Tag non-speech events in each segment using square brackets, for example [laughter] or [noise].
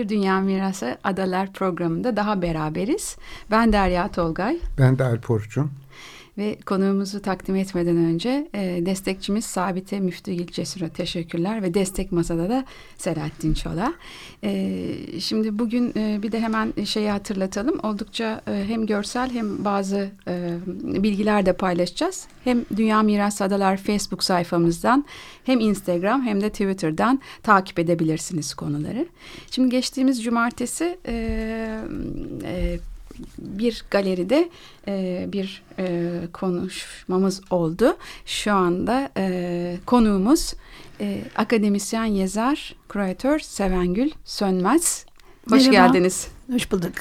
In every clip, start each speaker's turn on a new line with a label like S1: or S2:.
S1: Bir Dünya Mirası Adalar programında daha beraberiz. Ben Derya Tolgay.
S2: Ben de Alp Orçun.
S1: Ve konuğumuzu takdim etmeden önce e, destekçimiz Sabite Müftügil Cesur'a teşekkürler ve destek masada da Selahattin Çola. E, şimdi bugün e, bir de hemen şeyi hatırlatalım. Oldukça e, hem görsel hem bazı e, bilgiler de paylaşacağız. Hem Dünya Mirası Adalar Facebook sayfamızdan hem Instagram hem de Twitter'dan takip edebilirsiniz konuları. Şimdi geçtiğimiz cumartesi e, e, bir galeride e, bir e, konuşmamız oldu. Şu anda e, konuğumuz e, akademisyen, yazar, küratör Sevengül Sönmez. Hoş
S3: Merhaba.
S1: geldiniz.
S3: Hoş bulduk.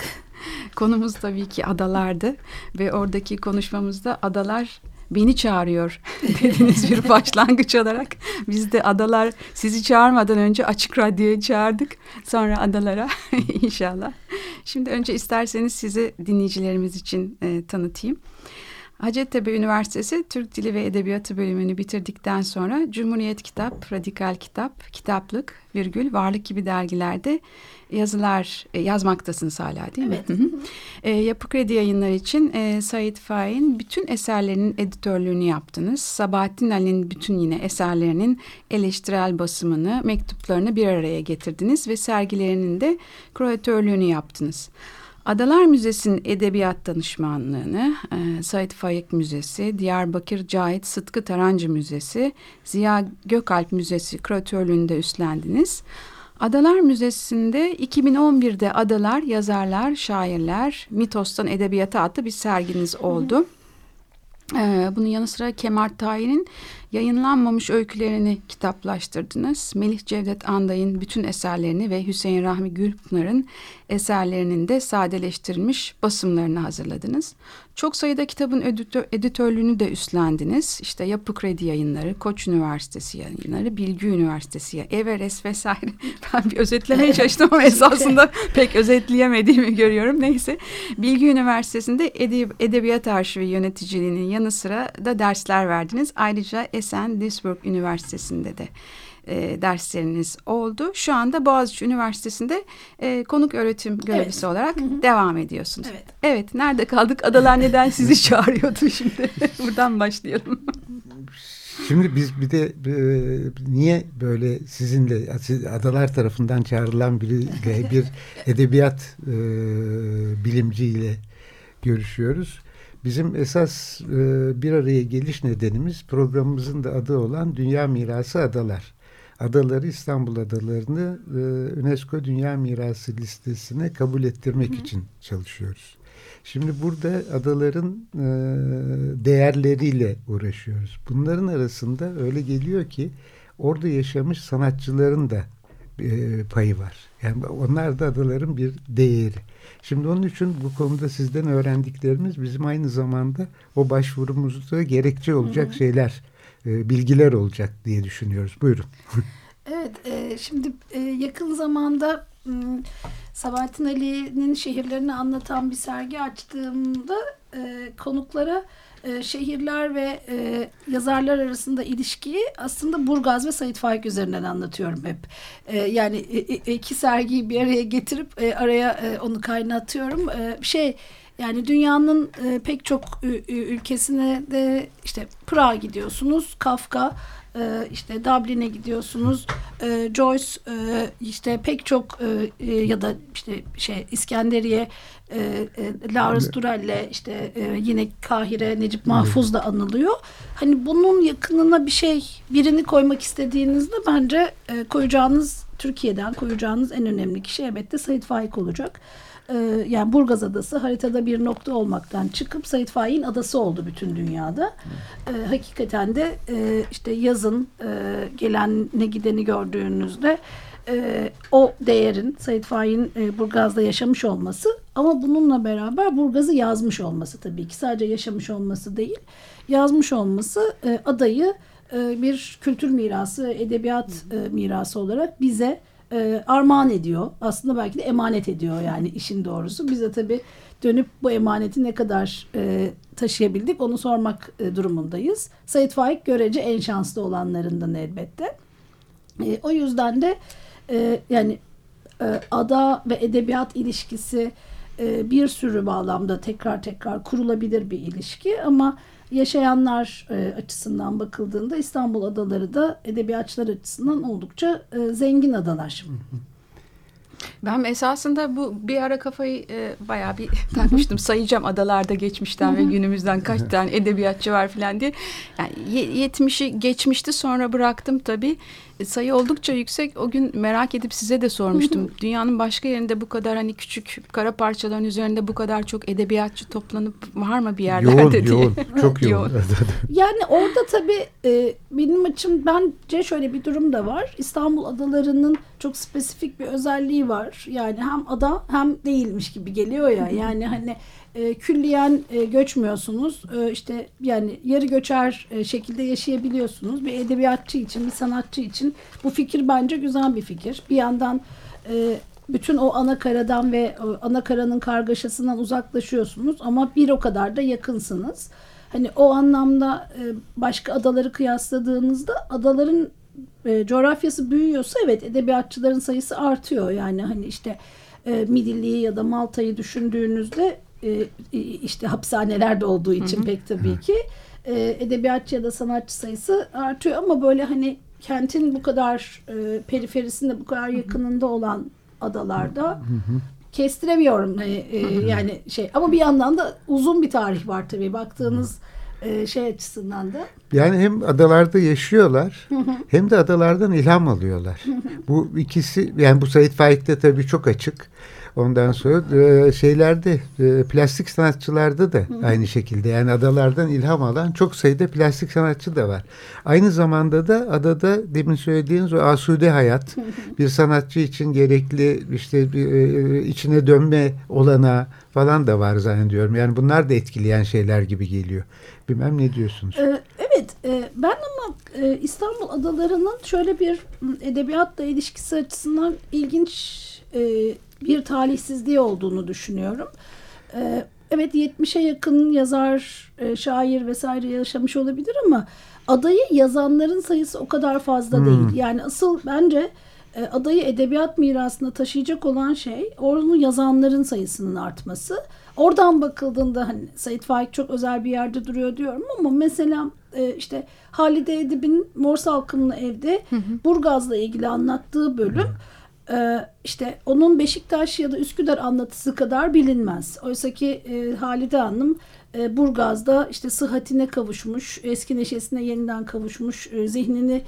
S1: Konumuz tabii ki adalardı ve oradaki konuşmamızda adalar beni çağırıyor [laughs] dediğiniz bir başlangıç olarak biz de adalar sizi çağırmadan önce açık radyoya çağırdık sonra adalara [laughs] inşallah. Şimdi önce isterseniz sizi dinleyicilerimiz için e, tanıtayım. Hacettepe Üniversitesi Türk Dili ve Edebiyatı bölümünü bitirdikten sonra Cumhuriyet Kitap, Radikal Kitap, Kitaplık, Virgül, Varlık gibi dergilerde yazılar e, yazmaktasınız hala değil mi?
S3: Evet.
S1: Hı hı. E, Yapı Kredi yayınları için e, Said Faik'in bütün eserlerinin editörlüğünü yaptınız. Sabahattin Ali'nin bütün yine eserlerinin eleştirel basımını, mektuplarını bir araya getirdiniz ve sergilerinin de küratörlüğünü yaptınız. Adalar Müzesi'nin edebiyat danışmanlığını, e, Said Faik Müzesi, Diyarbakır Cahit Sıtkı Tarancı Müzesi, Ziya Gökalp Müzesi küratörlüğünde üstlendiniz. Adalar Müzesi'nde 2011'de Adalar, Yazarlar, Şairler, Mitos'tan Edebiyata adlı bir serginiz oldu. Ee, bunun yanı sıra Kemal Tahir'in yayınlanmamış öykülerini kitaplaştırdınız. Melih Cevdet Anday'ın bütün eserlerini ve Hüseyin Rahmi Gülpınar'ın eserlerinin de sadeleştirilmiş basımlarını hazırladınız. Çok sayıda kitabın editör, editörlüğünü de üstlendiniz. İşte Yapı Kredi yayınları, Koç Üniversitesi yayınları, Bilgi Üniversitesi, Everest vesaire. [laughs] Ben bir özetlemeye çalıştım ama esasında pek özetleyemediğimi görüyorum. Neyse. Bilgi Üniversitesi'nde edeb- Edebiyat Arşivi yöneticiliğinin yanı sıra da dersler verdiniz. Ayrıca Esen Duisburg Üniversitesi'nde de e, dersleriniz oldu. Şu anda Boğaziçi Üniversitesi'nde e, konuk öğretim görevlisi
S3: Evet.
S1: olarak devam ediyorsunuz.
S3: Evet.
S1: Evet, nerede kaldık? Adalar neden sizi [laughs] çağırıyordu şimdi? [laughs] Buradan başlayalım.
S2: Şimdi biz bir de e, niye böyle sizinle adalar tarafından çağrılan biri bir [laughs] edebiyat e, bilimciyle görüşüyoruz. Bizim esas e, bir araya geliş nedenimiz programımızın da adı olan Dünya Mirası Adalar. Adaları İstanbul adalarını e, UNESCO Dünya Mirası listesine kabul ettirmek için çalışıyoruz. Şimdi burada adaların e, değerleriyle uğraşıyoruz. Bunların arasında öyle geliyor ki orada yaşamış sanatçıların da e, payı var. Yani onlar da adaların bir değeri. Şimdi onun için bu konuda sizden öğrendiklerimiz bizim aynı zamanda o başvurumuzda gerekçe olacak
S3: Hı hı.
S2: şeyler, e, bilgiler olacak diye düşünüyoruz. Buyurun. [laughs]
S3: Evet, e, şimdi e, yakın zamanda Sabahattin Ali'nin şehirlerini anlatan bir sergi açtığımda e, konuklara e, şehirler ve e, yazarlar arasında ilişkiyi aslında Burgaz ve Sait Faik üzerinden anlatıyorum hep. E, yani e, e, iki sergiyi bir araya getirip e, araya e, onu kaynatıyorum. E, şey yani dünyanın e, pek çok ülkesine de işte Prag'a gidiyorsunuz, Kafka, e, işte Dublin'e gidiyorsunuz, e, Joyce, e, işte pek çok e, e, ya da işte şey İskenderiye, e, e, Lawrence Durrell'le işte e, yine Kahire, Necip Mahfuz da anılıyor. Hani bunun yakınına bir şey birini koymak istediğinizde bence e, koyacağınız Türkiye'den koyacağınız en önemli kişi elbette Sait Faik olacak. Ee, yani Burgaz Adası haritada bir nokta olmaktan çıkıp Sait Faik'in adası oldu bütün dünyada. Ee, hakikaten de e, işte yazın e, gelen ne gideni gördüğünüzde e, o değerin Sait Faik'in e, Burgaz'da yaşamış olması Ama bununla beraber Burgaz'ı yazmış olması tabii ki sadece yaşamış olması değil. Yazmış olması e, adayı e, bir kültür mirası, edebiyat e, mirası olarak bize e, armağan ediyor. Aslında belki de emanet ediyor yani işin doğrusu. Biz de tabii dönüp bu emaneti ne kadar e, taşıyabildik onu sormak e, durumundayız. Said Faik görece en şanslı olanlarından elbette. E, o yüzden de e, yani e, ada ve edebiyat ilişkisi e, bir sürü bağlamda tekrar tekrar kurulabilir bir ilişki ama yaşayanlar e, açısından bakıldığında İstanbul adaları da edebiyatçılar açısından oldukça e, zengin adalar.
S1: Ben esasında bu bir ara kafayı e, bayağı bir [laughs] takmıştım. Sayacağım adalarda geçmişten ve günümüzden kaç tane edebiyatçı var falan diye. Yani 70'i geçmişti sonra bıraktım tabii. Sayı oldukça yüksek. O gün merak edip size de sormuştum. [laughs] Dünyanın başka yerinde bu kadar hani küçük kara parçaların üzerinde bu kadar çok edebiyatçı toplanıp var mı bir yerlerde
S2: yoğun, [laughs]
S1: diye.
S2: Yoğun, çok [laughs] yoğun. yoğun.
S3: yani orada tabii e, benim açım bence şöyle bir durum da var. İstanbul adalarının çok spesifik bir özelliği var. Yani hem ada hem değilmiş gibi geliyor ya. Yani hani e, külliyen e, göçmüyorsunuz. E, işte yani yarı göçer e, şekilde yaşayabiliyorsunuz. Bir edebiyatçı için, bir sanatçı için bu fikir bence güzel bir fikir. Bir yandan e, bütün o ana karadan ve o ana karanın kargaşasından uzaklaşıyorsunuz ama bir o kadar da yakınsınız. Hani o anlamda e, başka adaları kıyasladığınızda adaların e, coğrafyası büyüyorsa evet edebiyatçıların sayısı artıyor. Yani hani işte e, Midilli'yi ya da Malta'yı düşündüğünüzde e, işte hapishanelerde olduğu için hı hı. pek tabii ki e, edebiyatçı ya da sanatçı sayısı artıyor ama böyle hani kentin bu kadar e, periferisinde bu kadar yakınında olan adalarda hı hı. kestiremiyorum hani, e, yani şey ama bir yandan da uzun bir tarih var tabii baktığınız e, şey açısından da.
S2: Yani hem adalarda yaşıyorlar hem de adalardan ilham alıyorlar. bu ikisi yani bu Said Faik'te tabii çok açık. Ondan sonra e, şeylerde e, plastik sanatçılarda da Hı. aynı şekilde yani adalardan ilham alan çok sayıda plastik sanatçı da var. Aynı zamanda da adada demin söylediğiniz o asude hayat bir sanatçı için gerekli işte bir, e, içine dönme olana falan da var zannediyorum. Yani bunlar da etkileyen şeyler gibi geliyor. Bilmem ne diyorsunuz?
S3: Ee, evet e, ben ama e, İstanbul adalarının şöyle bir edebiyatla ilişkisi açısından ilginç bir talihsizliği olduğunu düşünüyorum. E, evet 70'e yakın yazar, e, şair vesaire yaşamış olabilir ama adayı yazanların sayısı o kadar fazla hmm. değil. Yani asıl bence e, adayı edebiyat mirasına taşıyacak olan şey onu yazanların sayısının artması. Oradan bakıldığında hani Said Faik çok özel bir yerde duruyor diyorum ama mesela e, işte Halide Edip'in Mor Salkımlı Ev'de hı hı. Burgaz'la ilgili anlattığı bölüm hı işte onun Beşiktaş ya da Üsküdar anlatısı kadar bilinmez. Oysa ki e, Halide Hanım e, Burgaz'da işte sıhhatine kavuşmuş, eski neşesine yeniden kavuşmuş, e, zihnini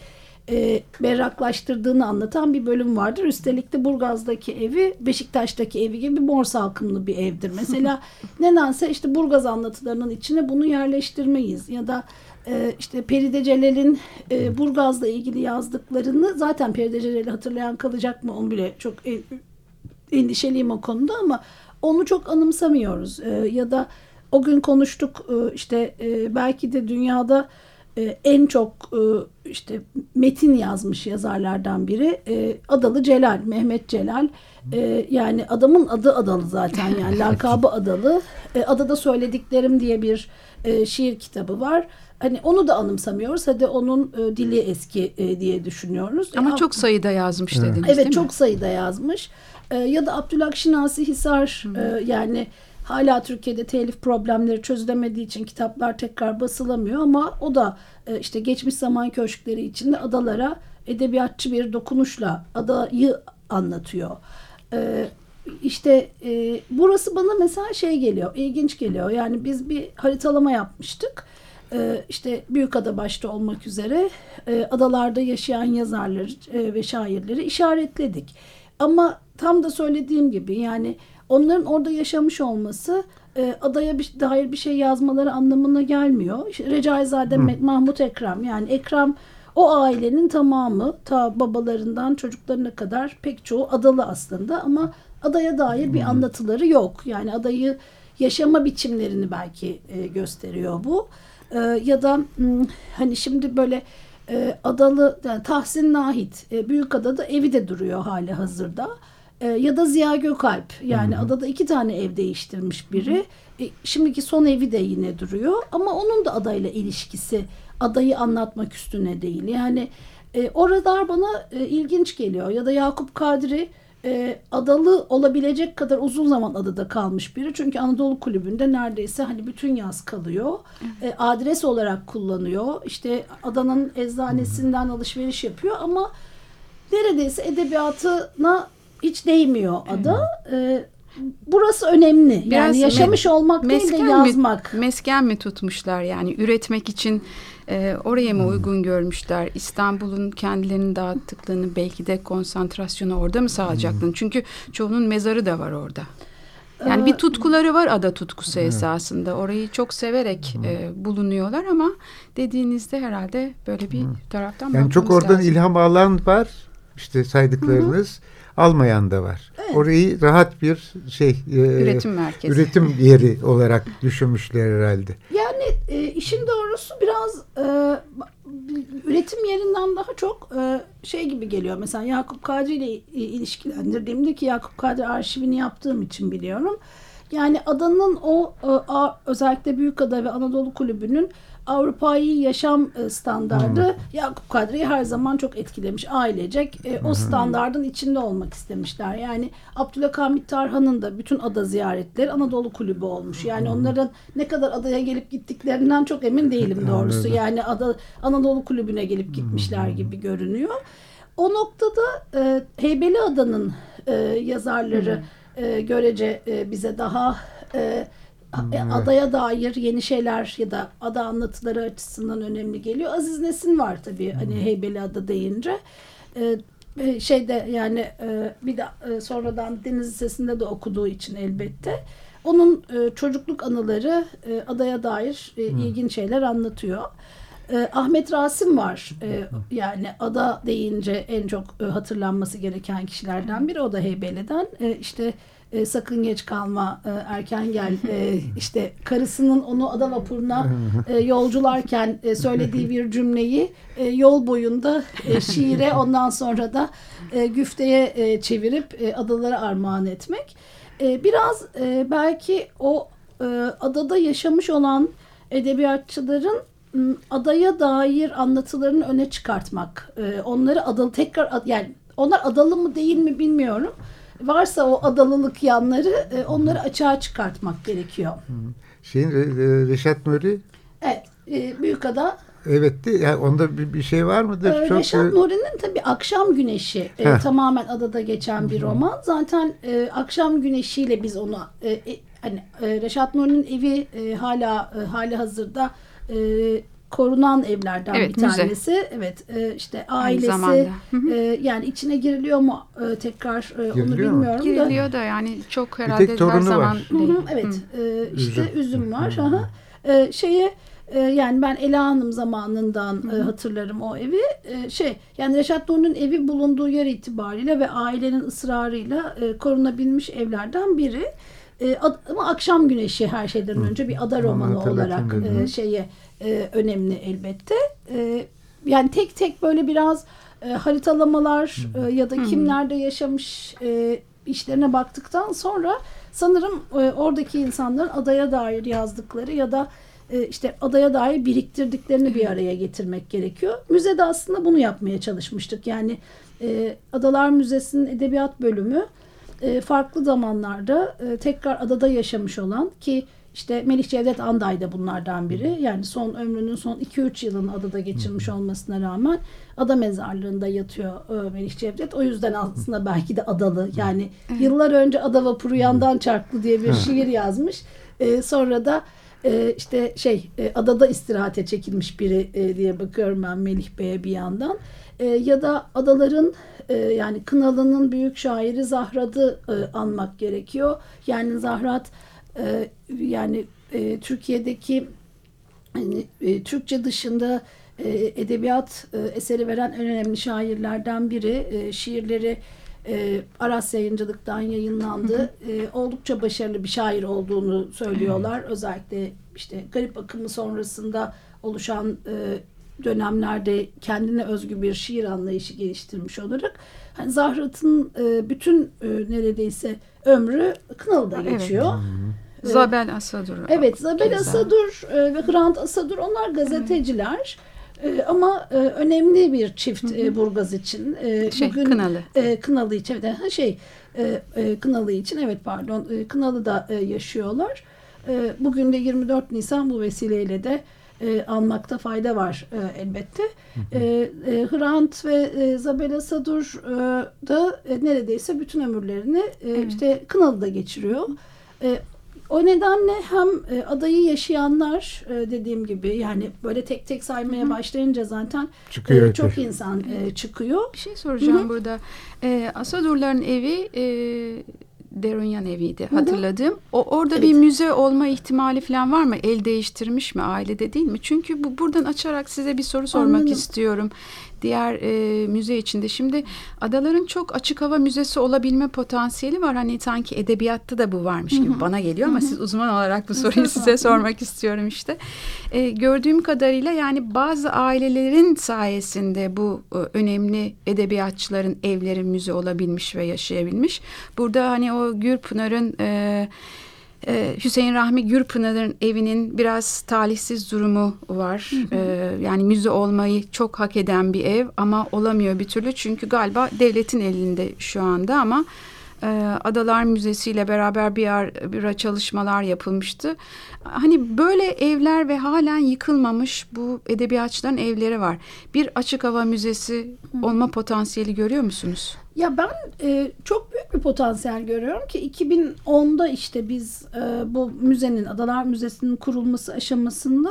S3: e, berraklaştırdığını anlatan bir bölüm vardır. Üstelik de Burgaz'daki evi Beşiktaş'taki evi gibi mor salkımlı bir evdir. Mesela [laughs] nedense işte Burgaz anlatılarının içine bunu yerleştirmeyiz ya da e, işte Peride Celal'in e, Burgaz'la ilgili yazdıklarını zaten Peride Celal'i hatırlayan kalacak mı onu bile çok e, endişeliyim o konuda ama onu çok anımsamıyoruz. E, ya da o gün konuştuk e, işte e, belki de dünyada e, en çok e, işte metin yazmış yazarlardan biri e, Adalı Celal, Mehmet Celal. E, yani adamın adı Adalı zaten yani [laughs] lakabı Adalı. E, Adada Söylediklerim diye bir e, şiir kitabı var. Hani onu da anımsamıyoruz. Hadi onun e, dili eski e, diye düşünüyoruz.
S1: Ama e, çok sayıda yazmış
S3: evet.
S1: dediniz
S3: evet,
S1: değil mi?
S3: çok sayıda yazmış. E, ya da Abdülhak Şinasi Hisar e, yani hala Türkiye'de telif problemleri çözülemediği için kitaplar tekrar basılamıyor ama o da e, işte geçmiş zaman köşkleri içinde adalara edebiyatçı bir dokunuşla adayı anlatıyor. E, işte e, burası bana mesela şey geliyor, ilginç geliyor. Yani biz bir haritalama yapmıştık işte Büyükada başta olmak üzere e, adalarda yaşayan yazarları e, ve şairleri işaretledik. Ama tam da söylediğim gibi yani onların orada yaşamış olması e, adaya bir, dair bir şey yazmaları anlamına gelmiyor. İşte Recaizade Hı. Mahmut Ekrem yani Ekrem o ailenin tamamı ta babalarından çocuklarına kadar pek çoğu adalı aslında ama adaya dair bir anlatıları yok. Yani adayı yaşama biçimlerini belki e, gösteriyor bu. E, ya da m, hani şimdi böyle e, adalı yani Tahsin Nahit e, Büyükada'da evi de duruyor hali hazırda. E, ya da Ziya Gökalp yani adada iki tane ev değiştirmiş biri. E, şimdiki son evi de yine duruyor ama onun da adayla ilişkisi adayı anlatmak üstüne değil. Yani e, oralar bana e, ilginç geliyor ya da Yakup Kadri e, adalı olabilecek kadar uzun zaman adada kalmış biri. Çünkü Anadolu Kulübü'nde neredeyse hani bütün yaz kalıyor. E, adres olarak kullanıyor. İşte Adana'nın eczanesinden alışveriş yapıyor ama neredeyse edebiyatına hiç değmiyor ada. E, burası önemli.
S1: Biraz
S3: yani yaşamış
S1: me-
S3: olmak değil de
S1: mesken mi-
S3: yazmak.
S1: mesken mi tutmuşlar yani üretmek için e, oraya mı uygun görmüşler? İstanbul'un kendilerini dağıttıklarını belki de konsantrasyonu orada mı sağlayacaklarını? Çünkü çoğunun mezarı da var orada. Yani bir tutkuları var ada tutkusu esasında. Orayı çok severek e, bulunuyorlar ama dediğinizde herhalde böyle bir taraftan
S2: Yani çok oradan
S1: lazım.
S2: ilham alan var. işte saydıklarınız. Almayan da var. Orayı rahat bir şey e,
S1: Üretim merkezi.
S2: üretim [laughs] yeri olarak düşünmüşler herhalde.
S3: Yani e, işin doğrusu biraz e, üretim yerinden daha çok e, şey gibi geliyor. Mesela Yakup Kadri ile ilişkilendirdiğimde ki Yakup Kadri arşivini yaptığım için biliyorum. Yani adanın o e, özellikle Büyükada ve Anadolu Kulübü'nün Avrupa'yı yaşam e, standardı Yakup Kadri'yi her zaman çok etkilemiş. Ailecek e, o standardın içinde olmak istemişler. Yani Abdülhamit Tarhan'ın da bütün ada ziyaretleri Anadolu Kulübü olmuş. Yani onların ne kadar adaya gelip gittiklerinden çok emin değilim [laughs] doğrusu. Yani ada Anadolu Kulübü'ne gelip gitmişler gibi görünüyor. O noktada e, Heybeliada'nın e, yazarları e, görece e, bize daha e, a- adaya dair yeni şeyler ya da ada anlatıları açısından önemli geliyor. Aziz Nesin var tabii hani Heybeliada deyince. E, e, şeyde yani e, bir de e, sonradan Deniz Lisesi'nde de okuduğu için elbette. Onun e, çocukluk anıları e, adaya dair e, ilginç şeyler anlatıyor. E, Ahmet Rasim var. E, yani ada deyince en çok e, hatırlanması gereken kişilerden biri. O da Heybeli'den. E, işte e, sakın geç kalma, e, erken gel. E, [laughs] işte karısının onu ada vapuruna e, yolcularken e, söylediği bir cümleyi e, yol boyunda e, şiire ondan sonra da e, güfteye e, çevirip e, adalara armağan etmek. E, biraz e, belki o e, adada yaşamış olan edebiyatçıların adaya dair anlatılarını öne çıkartmak. E, onları adalı tekrar yani onlar adalı mı değil mi bilmiyorum. Varsa o adalılık yanları e, onları açığa çıkartmak gerekiyor.
S2: Şeyin Reşat Nuri
S3: Evet, e, Büyükada
S2: evet yani onda bir, bir şey var mıdır?
S3: Ee,
S2: Çok
S3: Reşat
S2: e,
S3: Nuri'nin tabii Akşam Güneşi e, tamamen adada geçen bir roman. Zaten e, Akşam Güneşi'yle biz onu e, e, hani e, Reşat Nuri'nin evi e, hala e, hali hazırda e, korunan evlerden
S1: Evet,
S3: bir
S1: müze.
S3: tanesi. Evet, e, işte ailesi.
S1: Hı hı.
S3: e, yani içine giriliyor mu e, tekrar e, onu
S2: Giriliyor mu?
S3: bilmiyorum da.
S1: Giriliyor da yani çok herhalde
S2: tek
S1: her zaman
S2: var.
S3: Hı hı, evet. e, işte
S2: Üzüm.
S3: üzüm, var. Hı hı. E, şeye yani ben Ela Hanım zamanından e, hatırlarım o evi. E, şey yani Reşat Nuri'nin evi bulunduğu yer itibariyle ve ailenin ısrarıyla e, korunabilmiş evlerden biri. E, ad- ama Akşam Güneşi her şeyden önce bir ada romanı
S2: hatırlatayım
S3: olarak e, şeye e, önemli elbette. E, yani tek tek böyle biraz e, haritalamalar e, ya da kim nerede yaşamış e, işlerine baktıktan sonra sanırım e, oradaki insanların adaya dair yazdıkları ya da e, işte adaya dair biriktirdiklerini bir araya getirmek gerekiyor. Müzede aslında bunu yapmaya çalışmıştık. Yani e, Adalar Müzesi'nin edebiyat bölümü e, farklı zamanlarda e, tekrar adada yaşamış olan ki işte Melih Cevdet Anday da bunlardan biri. Yani son ömrünün son 2-3 yılını adada geçirmiş olmasına rağmen ada mezarlığında yatıyor e, Melih Cevdet. O yüzden aslında belki de adalı. Yani yıllar önce ada vapuru yandan çarptı diye bir şiir yazmış. E, sonra da e, işte şey e, adada istirahate çekilmiş biri e, diye bakıyorum ben Melih Bey'e bir yandan. E, ya da adaların e, yani Kınalı'nın büyük şairi Zahrat'ı e, anmak gerekiyor. Yani Zahrat e, yani Türkiye'deki e, Türkçe dışında edebiyat eseri veren en önemli şairlerden biri. Şiirleri e, Aras Yayıncılık'tan yayınlandı. E, oldukça başarılı bir şair olduğunu söylüyorlar. Özellikle işte garip akımı sonrasında oluşan e, dönemlerde kendine özgü bir şiir anlayışı geliştirmiş olarak hani Zahrat'ın e, bütün e, neredeyse ömrü Kınalı'da
S1: Evet.
S3: geçiyor.
S1: Ee, Zabel Asadur.
S3: Evet, Zabel
S1: Keza.
S3: Asadur e, ve Hrant Asadur onlar gazeteciler. E, ama e, önemli bir çift e, Burgaz için. E,
S1: Şey, Kınalı.
S3: E, Kınalı için evet, ha, şey e, e, Kınalı için evet pardon e, Kınalı'da e, yaşıyorlar. E, bugün de 24 Nisan bu vesileyle de e, almakta fayda var e, elbette. E, e, Hrant ve e, Zabel Asadur e, da e, neredeyse bütün ömürlerini e, işte Kınalı'da geçiriyor. E, o nedenle hem e, adayı yaşayanlar e, dediğim gibi yani böyle tek tek saymaya başlayınca zaten
S2: Çıkıyor
S3: e, çok
S2: öteki.
S3: insan e, çıkıyor.
S1: Bir şey soracağım burada. Ee, Asadurların evi e, Derunyan eviydi hatırladığım. O orada
S3: Evet.
S1: bir müze olma ihtimali falan var mı? El değiştirmiş mi ailede değil mi? Çünkü bu buradan açarak size bir soru sormak
S3: Anladım.
S1: istiyorum. Diğer e, müze içinde. Şimdi adaların çok açık hava müzesi olabilme potansiyeli var. Hani sanki edebiyatta da bu varmış gibi bana geliyor ama siz uzman olarak bu soruyu size sormak istiyorum işte. E, gördüğüm kadarıyla yani bazı ailelerin sayesinde bu e, önemli edebiyatçıların evleri müze olabilmiş ve yaşayabilmiş. Burada hani o Gürpınar'ın e, e, Hüseyin Rahmi Gürpınar'ın evinin biraz talihsiz durumu var. E, yani müze olmayı çok hak eden bir ev ama olamıyor bir türlü çünkü galiba devletin elinde şu anda ama Adalar Müzesi ile beraber bir ara, bir ara çalışmalar yapılmıştı. Hani böyle evler ve halen yıkılmamış bu edebiyatçıların evleri var. Bir açık hava müzesi olma potansiyeli görüyor musunuz?
S3: Ya ben e, çok büyük bir potansiyel görüyorum ki 2010'da işte biz e, bu müzenin Adalar Müzesi'nin kurulması aşamasında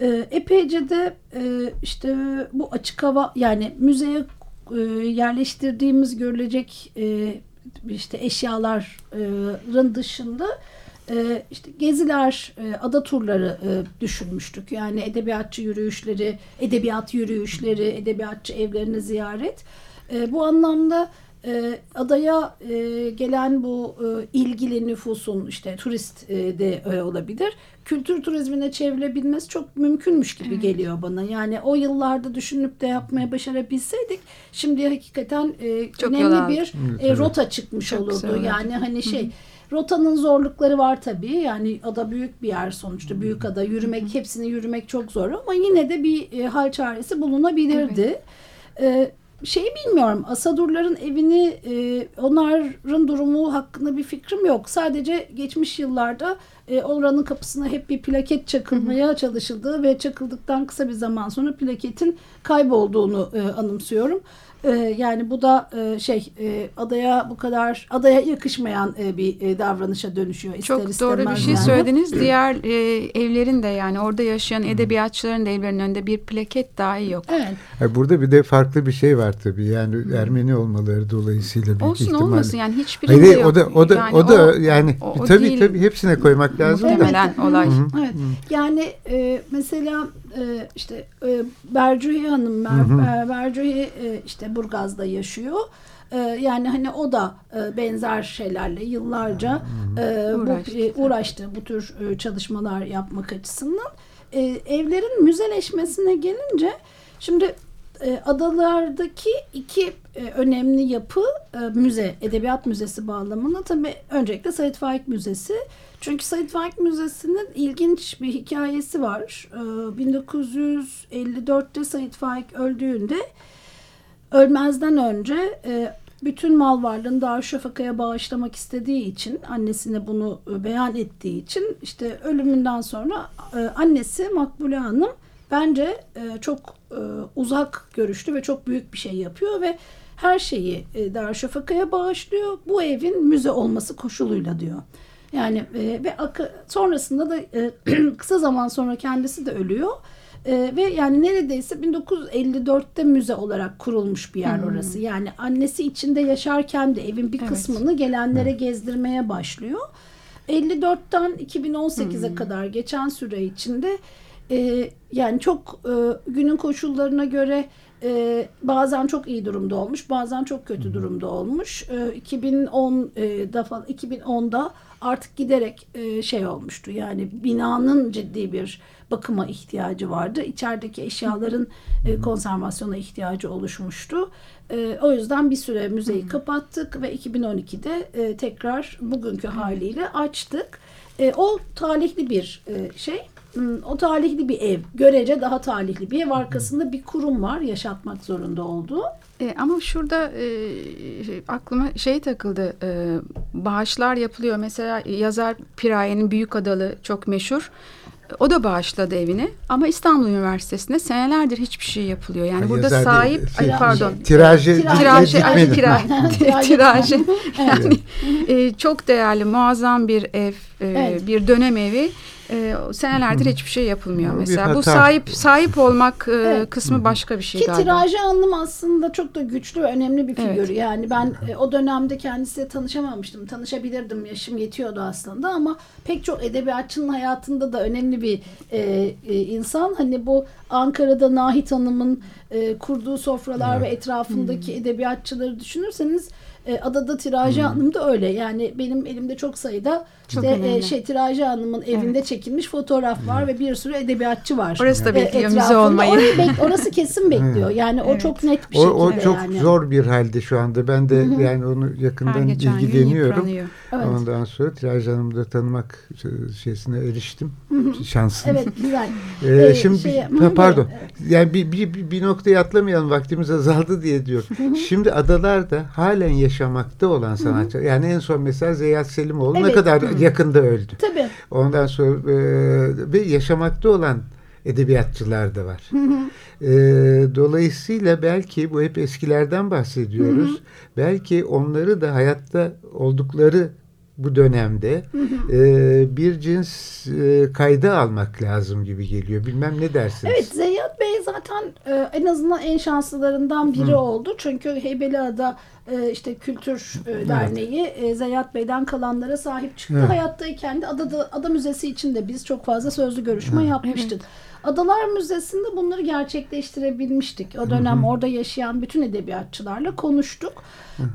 S3: e, epeyce de e, işte bu açık hava yani müzeye e, yerleştirdiğimiz görülecek e, işte eşyaların dışında e, işte geziler, e, ada turları e, düşünmüştük. Yani edebiyatçı yürüyüşleri, edebiyat yürüyüşleri, edebiyatçı evlerini ziyaret. Bu anlamda e, adaya e, gelen bu e, ilgili nüfusun işte turist e, de e, olabilir. Kültür turizmine çevrilebilmesi çok mümkünmüş gibi geliyor bana. Yani o yıllarda düşünüp de yapmaya başarabilseydik şimdi hakikaten e,
S1: Çok
S3: önemli
S1: aldık.
S3: bir e, rota çıkmış
S1: Çok
S3: olurdu. Yani hani şey rotanın zorlukları var tabii. Yani ada büyük bir yer sonuçta. Büyük ada yürümek hepsini yürümek çok zor ama yine de bir e, hal çaresi bulunabilirdi. E, şeyi bilmiyorum. Asadurların evini e, onların durumu hakkında bir fikrim yok. Sadece geçmiş yıllarda e, oranın kapısına hep bir plaket çakılmaya çalışıldığı ve çakıldıktan kısa bir zaman sonra plaketin kaybolduğunu e, anımsıyorum. E, yani bu da e, şey e, adaya bu kadar adaya yakışmayan e, bir e, davranışa dönüşüyor. ister
S1: Çok doğru bir şey
S3: yani.
S1: söylediniz. Diğer e, evlerin de yani orada yaşayan edebiyatçıların da evlerinin önünde bir plaket dahi yok.
S3: Evet.
S2: Burada bir de farklı bir şey var tabii. Yani Ermeni olmaları dolayısıyla büyük
S1: Olsun
S2: ihtimalle.
S1: olmasın yani hiçbirinde
S2: Hayır,
S1: yok.
S2: o da o da
S1: Yani
S2: o da
S1: o-
S2: yani
S1: o- o
S2: tabii
S1: değil
S2: tabii hepsine koymak lazım da.
S1: Muhtemelen olay.
S3: Evet. Yani e, mesela e, işte e, Bercuhi Hanım Ber, e, Bercuhi e, işte Burgaz'da yaşıyor. E, yani hani o da e, benzer şeylerle yıllarca e, bu
S1: Uğraştı.
S3: uğraştı bu tür e, çalışmalar yapmak açısından. E, evlerin müzeleşmesine gelince şimdi e, adalardaki iki e, önemli yapı e, müze, edebiyat müzesi bağlamında tabii öncelikle Said Faik Müzesi. Çünkü Said Faik Müzesi'nin ilginç bir hikayesi var. E, 1954'te Said Faik öldüğünde ölmezden önce e, bütün mal varlığını Darüşşafaka'ya bağışlamak istediği için annesine bunu e, beyan ettiği için işte ölümünden sonra e, annesi Makbule Hanım bence çok uzak görüşlü ve çok büyük bir şey yapıyor ve her şeyi e, Darüşşafaka'ya bağışlıyor. Bu evin müze olması koşuluyla diyor. Yani e, ve akı, sonrasında da e, [clears throat] kısa zaman sonra kendisi de ölüyor. E, ve yani neredeyse 1954'te müze olarak kurulmuş bir yer orası. Yani annesi içinde yaşarken de evin bir
S1: Evet.
S3: kısmını gelenlere gezdirmeye başlıyor. 54'ten 2018'e kadar geçen süre içinde e, yani çok e, günün koşullarına göre e, bazen çok iyi durumda olmuş, bazen çok kötü durumda olmuş. E, 2010 e, defa 2010'da artık giderek e, şey olmuştu. Yani binanın ciddi bir bakıma ihtiyacı vardı. İçerideki eşyaların e, konservasyona ihtiyacı oluşmuştu. E, o yüzden bir süre müzeyi kapattık ve 2012'de e, tekrar bugünkü haliyle açtık. E, o talihli bir e, şey. Hmm, O talihli bir ev. Görece daha talihli bir ev. Arkasında bir kurum var yaşatmak zorunda olduğu.
S1: E, ama şurada e, aklıma şey takıldı. E, bağışlar yapılıyor. Mesela yazar Piraye'nin Büyük Adalı çok meşhur. O da bağışladı evini ama İstanbul Üniversitesi'nde senelerdir hiçbir şey yapılıyor. Yani
S2: Ha,
S1: burada sahip
S2: değil,
S1: ay,
S2: şey,
S1: pardon.
S2: Tirajı,
S1: Tirajı, ay,
S2: gitmedi.
S1: tira-
S3: Tirajı. [laughs] [laughs]
S1: tirajı. Yani e, çok değerli, muazzam bir ev, e,
S3: Evet.
S1: bir dönem evi. E, senelerdir hiçbir şey yapılmıyor mesela. Bu sahip sahip olmak e,
S3: Evet.
S1: kısmı başka bir şey
S3: Ki
S1: galiba.
S3: Tirajı Hanım aslında çok da güçlü ve önemli bir
S1: Evet.
S3: figür. Yani ben e, o dönemde kendisiyle tanışamamıştım. Tanışabilirdim. Yaşım yetiyordu aslında ama pek çok edebiyatçının hayatında da önemli bir e, e, insan. Hani bu Ankara'da Nahit Hanım'ın e, kurduğu sofralar ve etrafındaki edebiyatçıları düşünürseniz e, adada Tirajı Hanım da öyle. Yani benim elimde çok sayıda
S1: Çok
S3: işte,
S1: önemli.
S3: e, şey Tirajı Hanım'ın evinde çekilmiş fotoğraf var ve bir sürü edebiyatçı var.
S1: Orası da
S3: E,
S1: bekliyor müze
S3: etrafında.
S1: olmayı.
S3: Orayı bek- orası kesin bekliyor. Yani o
S1: Evet.
S3: çok net bir
S2: O,
S3: şekilde
S2: o çok
S3: yani.
S2: zor bir halde şu anda. Ben de yani onu yakından ilgileniyorum.
S1: yıpranıyor.
S3: Evet.
S2: Ondan sonra Tiraj Hanım'ı da tanımak şeysine eriştim. Şansım.
S3: Evet güzel. [laughs]
S2: Ee,
S3: Ee,
S2: şimdi
S3: şey-
S2: bir- ha, pardon. Yani bir, bir, bir, bir noktaya atlamayalım vaktimiz azaldı diye diyor. Şimdi adalarda halen yaşamakta olan sanatçı. Yani en son mesela Zeyyat Selimoğlu ne
S3: Evet.
S2: kadar yakında öldü.
S3: Tabii.
S2: Ondan sonra e, ve yaşamakta olan edebiyatçılar da var. E, dolayısıyla belki bu hep eskilerden bahsediyoruz. Belki onları da hayatta oldukları bu dönemde e, bir cins e, kayda almak lazım gibi geliyor. Bilmem ne dersiniz?
S3: Evet Zeyyat Bey zaten e, en azından en şanslılarından biri oldu. Çünkü Heybeliada e, işte Kültür e, Derneği e, Zeyyat Bey'den kalanlara sahip çıktı.
S2: Evet.
S3: Hayattayken de Adada, Ada Müzesi için de biz çok fazla sözlü görüşme yapmıştık. Adalar Müzesi'nde bunları gerçekleştirebilmiştik. O dönem orada yaşayan bütün edebiyatçılarla konuştuk.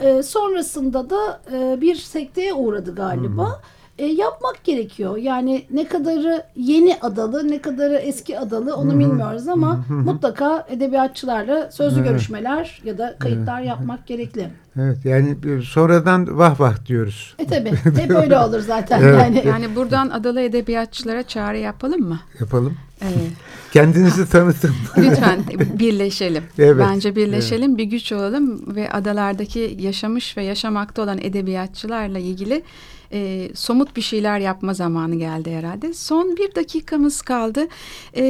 S3: E, sonrasında da e, bir sekteye uğradı galiba. E, yapmak gerekiyor. Yani ne kadarı yeni adalı, ne kadarı eski adalı onu bilmiyoruz ama mutlaka edebiyatçılarla sözlü görüşmeler ya da kayıtlar yapmak gerekli.
S2: Evet yani sonradan vah vah diyoruz.
S3: E tabi [laughs] hep öyle olur zaten
S2: Evet.
S3: yani.
S1: Yani buradan adalı edebiyatçılara çağrı yapalım mı?
S2: Yapalım.
S1: Evet. [laughs]
S2: Kendinizi tanıtın. [laughs]
S1: Lütfen birleşelim.
S2: Evet,
S1: Bence birleşelim, bir güç olalım ve adalardaki yaşamış ve yaşamakta olan edebiyatçılarla ilgili e, somut bir şeyler yapma zamanı geldi herhalde. Son bir dakikamız kaldı. E,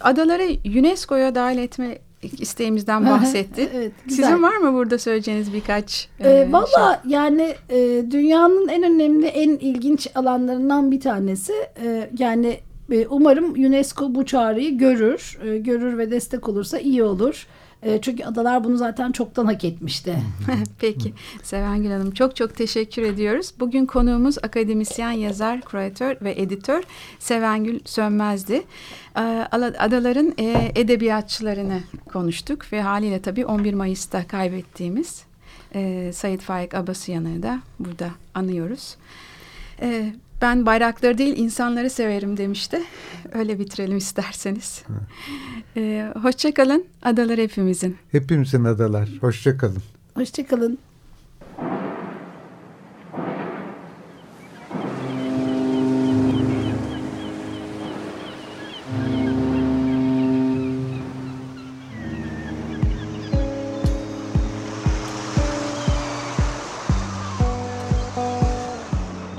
S1: adaları UNESCO'ya dahil etme isteğimizden bahsetti.
S3: Evet, güzel.
S1: Sizin var mı burada söyleyeceğiniz birkaç e,
S3: Ee,
S1: şey?
S3: Valla yani e, dünyanın en önemli, en ilginç alanlarından bir tanesi. E, yani e, umarım UNESCO bu çağrıyı görür, e, görür ve destek olursa iyi olur. E, çünkü adalar bunu zaten çoktan hak etmişti. [laughs]
S1: Peki Sevengül Hanım çok çok teşekkür ediyoruz. Bugün konuğumuz akademisyen, yazar, küratör ve editör Sevengül Sönmez'di. Ala- Adaların e, edebiyatçılarını konuştuk ve haliyle tabii 11 Mayıs'ta kaybettiğimiz e, Sayit Faik Abasıyan'ı da burada anıyoruz. E, ben bayrakları değil insanları severim demişti. Öyle bitirelim isterseniz. E, Hoşçakalın adalar hepimizin.
S2: Hepimizin adalar. Hoşça kalın.
S3: Hoşçakalın.